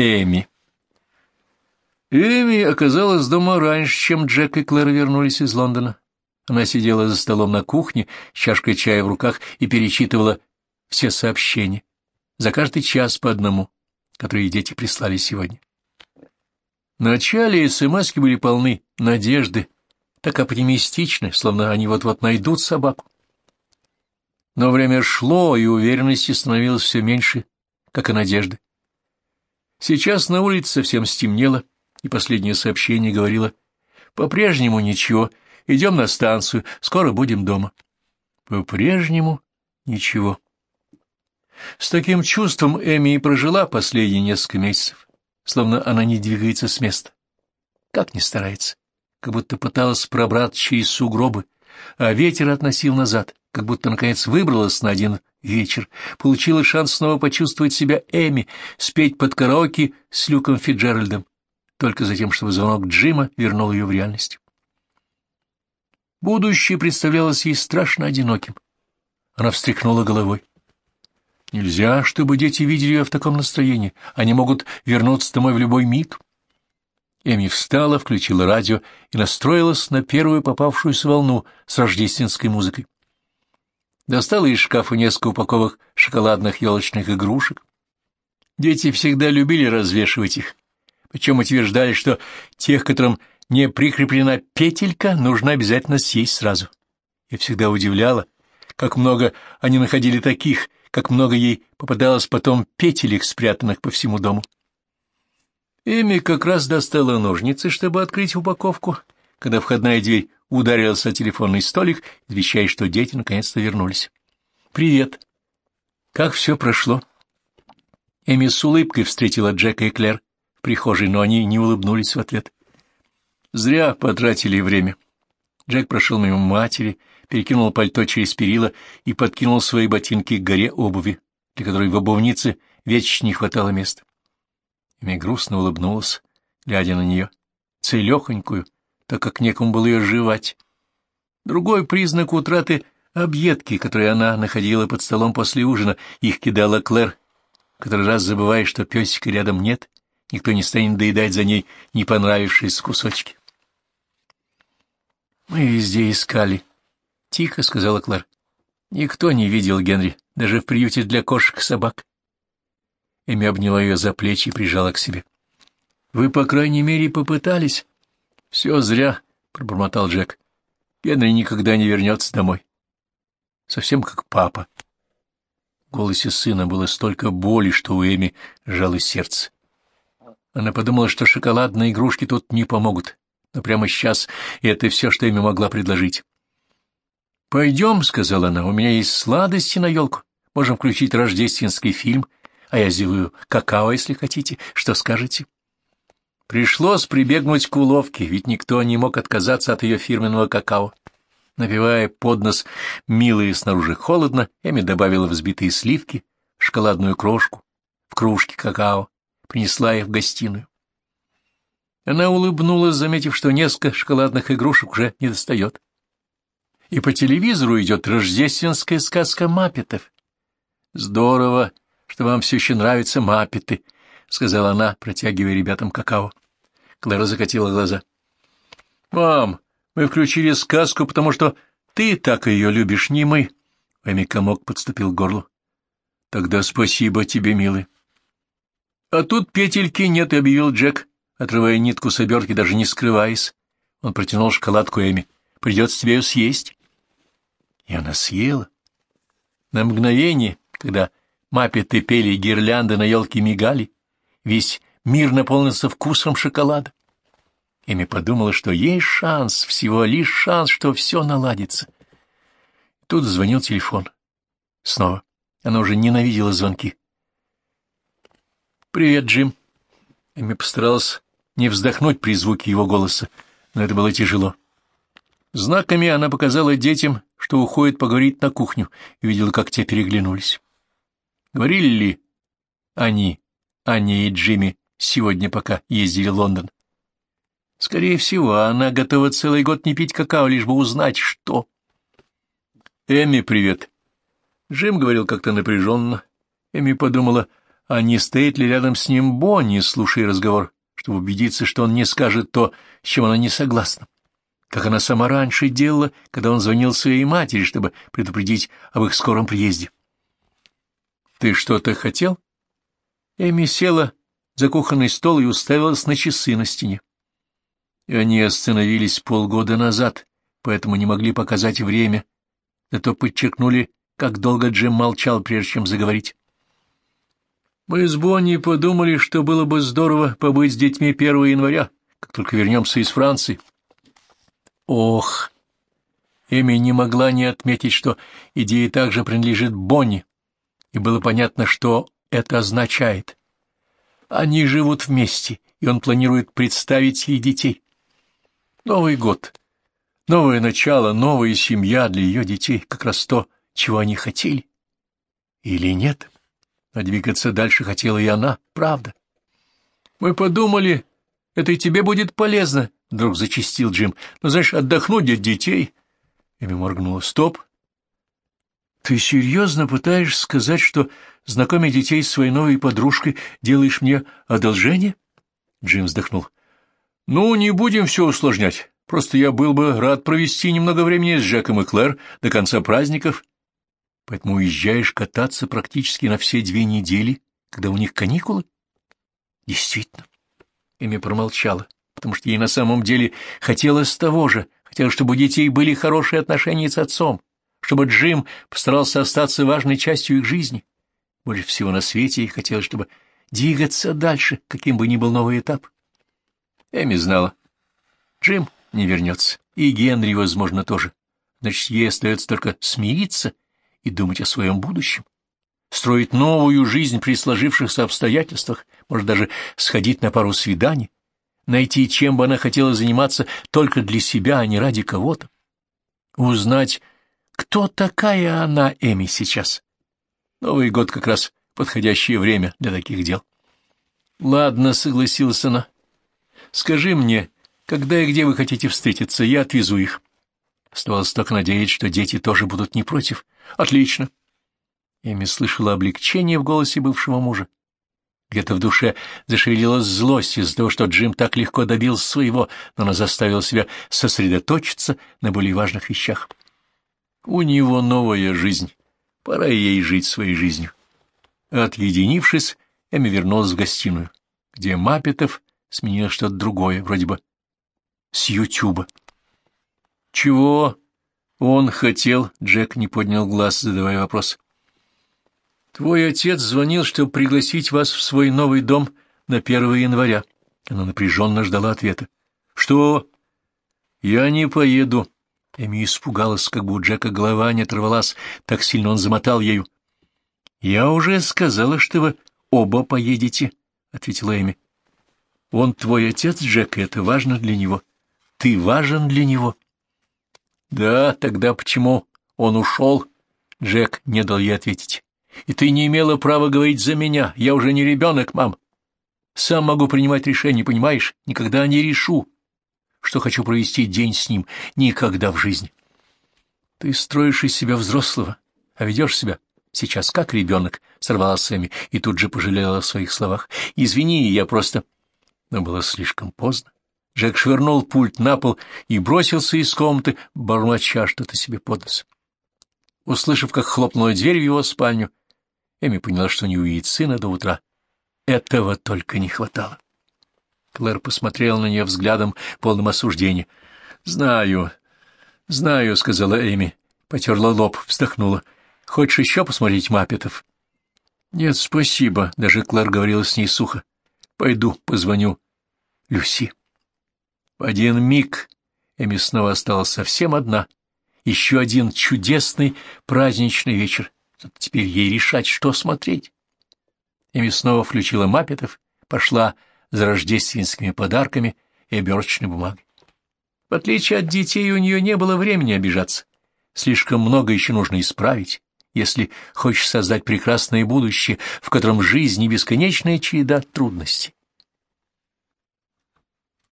Эми. Эми оказалась дома раньше, чем Джек и Клэр вернулись из Лондона. Она сидела за столом на кухне с чашкой чая в руках и перечитывала все сообщения, за каждый час по одному, которые дети прислали сегодня. Вначале смс были полны надежды, так оптимистичны, словно они вот-вот найдут собаку. Но время шло, и уверенности становилось все меньше, как и надежды. Сейчас на улице совсем стемнело, и последнее сообщение говорило «По-прежнему ничего, идем на станцию, скоро будем дома». По-прежнему ничего. С таким чувством Эми и прожила последние несколько месяцев, словно она не двигается с места. Как ни старается, как будто пыталась пробраться через сугробы, а ветер относил назад, как будто, наконец, выбралась на один вечер, получила шанс снова почувствовать себя Эми, спеть под караоке с Люком Фиджеральдом, только за тем, чтобы звонок Джима вернул ее в реальность. Будущее представлялось ей страшно одиноким. Она встряхнула головой. Нельзя, чтобы дети видели ее в таком настроении. Они могут вернуться домой в любой миг. Эми встала, включила радио и настроилась на первую попавшуюся волну с рождественской музыкой. Достала из шкафа несколько упаковок шоколадных елочных игрушек. Дети всегда любили развешивать их, причем утверждали, что тех, которым не прикреплена петелька, нужно обязательно съесть сразу. И всегда удивляла, как много они находили таких, как много ей попадалось потом петелек, спрятанных по всему дому. Эми как раз достала ножницы, чтобы открыть упаковку, когда входная дверь ударилась о телефонный столик, извещая, что дети наконец-то вернулись. «Привет. Как все прошло?» Эми с улыбкой встретила Джека и Клэр в прихожей, но они не улыбнулись в ответ. Зря потратили время. Джек прошел мимо матери, перекинул пальто через перила и подкинул свои ботинки к горе обуви, для которой в обувнице вечно не хватало места. Эми грустно улыбнулась, глядя на нее, целехонькую, так как некому было ее жевать. Другой признак утраты — объедки, которые она находила под столом после ужина, их кидала Клэр, который раз забывая, что песика рядом нет, никто не станет доедать за ней не понравившиеся кусочки. «Мы везде искали», — тихо сказала Клэр. «Никто не видел Генри, даже в приюте для кошек и собак. Эми обняла ее за плечи и прижала к себе. — Вы, по крайней мере, попытались. — Все зря, — пробормотал Джек. — Генри никогда не вернется домой. Совсем как папа. В голосе сына было столько боли, что у Эми сжалось сердце. Она подумала, что шоколадные игрушки тут не помогут, но прямо сейчас это все, что Эми могла предложить. — Пойдем, — сказала она, — у меня есть сладости на елку. Можем включить рождественский фильм — а я сделаю какао, если хотите. Что скажете? Пришлось прибегнуть к уловке, ведь никто не мог отказаться от ее фирменного какао. Напивая под нос милые снаружи холодно, Эми добавила взбитые сливки, шоколадную крошку, в кружке какао, принесла их в гостиную. Она улыбнулась, заметив, что несколько шоколадных игрушек уже не достает. И по телевизору идет рождественская сказка Маппетов. Здорово, что вам все еще нравятся маппеты, — сказала она, протягивая ребятам какао. Клэра закатила глаза. — Мам, мы включили сказку, потому что ты так ее любишь, не мы. Эми комок подступил к горлу. — Тогда спасибо тебе, милый. — А тут петельки нет, — объявил Джек, отрывая нитку с обертки, даже не скрываясь. Он протянул шоколадку Эми. — Придется тебе ее съесть. И она съела. На мгновение, когда Маппеты пели, гирлянды на елке мигали, весь мир наполнился вкусом шоколада. Эми подумала, что есть шанс, всего лишь шанс, что все наладится. Тут звонил телефон. Снова. Она уже ненавидела звонки. «Привет, Джим». Эми постаралась не вздохнуть при звуке его голоса, но это было тяжело. Знаками она показала детям, что уходит поговорить на кухню, и видела, как те переглянулись. Говорили ли они, Аня и Джимми, сегодня, пока ездили в Лондон? Скорее всего, она готова целый год не пить какао, лишь бы узнать, что. Эми, привет. Джим говорил как-то напряженно. Эми подумала, а не стоит ли рядом с ним Бонни, слушая разговор, чтобы убедиться, что он не скажет то, с чем она не согласна, как она сама раньше делала, когда он звонил своей матери, чтобы предупредить об их скором приезде. «Ты что-то хотел?» Эми села за кухонный стол и уставилась на часы на стене. И они остановились полгода назад, поэтому не могли показать время, зато подчеркнули, как долго Джим молчал, прежде чем заговорить. Мы с Бонни подумали, что было бы здорово побыть с детьми 1 января, как только вернемся из Франции. Ох! Эми не могла не отметить, что идея также принадлежит Бонни, и было понятно, что это означает. Они живут вместе, и он планирует представить ей детей. Новый год, новое начало, новая семья для ее детей, как раз то, чего они хотели. Или нет? — а двигаться дальше хотела и она, правда. Мы подумали, это и тебе будет полезно, — вдруг зачистил Джим. Ну, знаешь, отдохнуть от детей. Эми моргнула. Стоп. Ты серьезно пытаешься сказать, что, знакомя детей с своей новой подружкой, делаешь мне одолжение? Джим вздохнул. Ну, не будем все усложнять. Просто я был бы рад провести немного времени с Джеком и Клэр до конца праздников Поэтому уезжаешь кататься практически на все две недели, когда у них каникулы? Действительно. Эми промолчала, потому что ей на самом деле хотелось того же, хотелось, чтобы у детей были хорошие отношения с отцом, чтобы Джим постарался остаться важной частью их жизни. Больше всего на свете ей хотелось, чтобы двигаться дальше, каким бы ни был новый этап. Эми знала. Джим не вернется, и Генри, возможно, тоже. Значит, ей остается только смириться и думать о своем будущем, строить новую жизнь при сложившихся обстоятельствах, может даже сходить на пару свиданий, найти, чем бы она хотела заниматься только для себя, а не ради кого-то, узнать, кто такая она, Эми, сейчас. Новый год как раз подходящее время для таких дел. Ладно, согласилась она. Скажи мне, когда и где вы хотите встретиться, я отвезу их. Оставалось только надеяться, что дети тоже будут не против. Отлично. Эми слышала облегчение в голосе бывшего мужа. Где-то в душе зашевелилась злость из-за того, что Джим так легко добился своего, но она заставила себя сосредоточиться на более важных вещах. У него новая жизнь. Пора ей жить своей жизнью. Отъединившись, Эми вернулась в гостиную, где Маппетов сменил что-то другое, вроде бы с Ютуба. «Чего он хотел?» — Джек не поднял глаз, задавая вопрос. «Твой отец звонил, чтобы пригласить вас в свой новый дом на 1 января». Она напряженно ждала ответа. «Что?» «Я не поеду». Эми испугалась, как бы у Джека голова не оторвалась, так сильно он замотал ею. «Я уже сказала, что вы оба поедете», — ответила Эми. «Он твой отец, Джек, и это важно для него. Ты важен для него». Да, тогда почему он ушел? Джек не дал ей ответить. И ты не имела права говорить за меня. Я уже не ребенок, мам. Сам могу принимать решения, понимаешь? Никогда не решу, что хочу провести день с ним. Никогда в жизни. Ты строишь из себя взрослого, а ведешь себя сейчас как ребенок, — сорвала Сэмми и тут же пожалела о своих словах. Извини, я просто... Но было слишком поздно. Джек швырнул пульт на пол и бросился из комнаты, бормоча что-то себе под нос. Услышав, как хлопнула дверь в его спальню, Эми поняла, что не увидит сына до утра. Этого только не хватало. Клэр посмотрел на нее взглядом, полным осуждения. — Знаю, знаю, — сказала Эми, потерла лоб, вздохнула. — Хочешь еще посмотреть Маппетов? — Нет, спасибо, — даже Клэр говорила с ней сухо. — Пойду, позвоню. — Люси. В один миг Эми снова осталась совсем одна. Еще один чудесный праздничный вечер. Теперь ей решать, что смотреть. Эми снова включила Маппетов, пошла за рождественскими подарками и оберточной бумагой. В отличие от детей, у нее не было времени обижаться. Слишком много еще нужно исправить, если хочешь создать прекрасное будущее, в котором жизнь и бесконечная череда трудностей.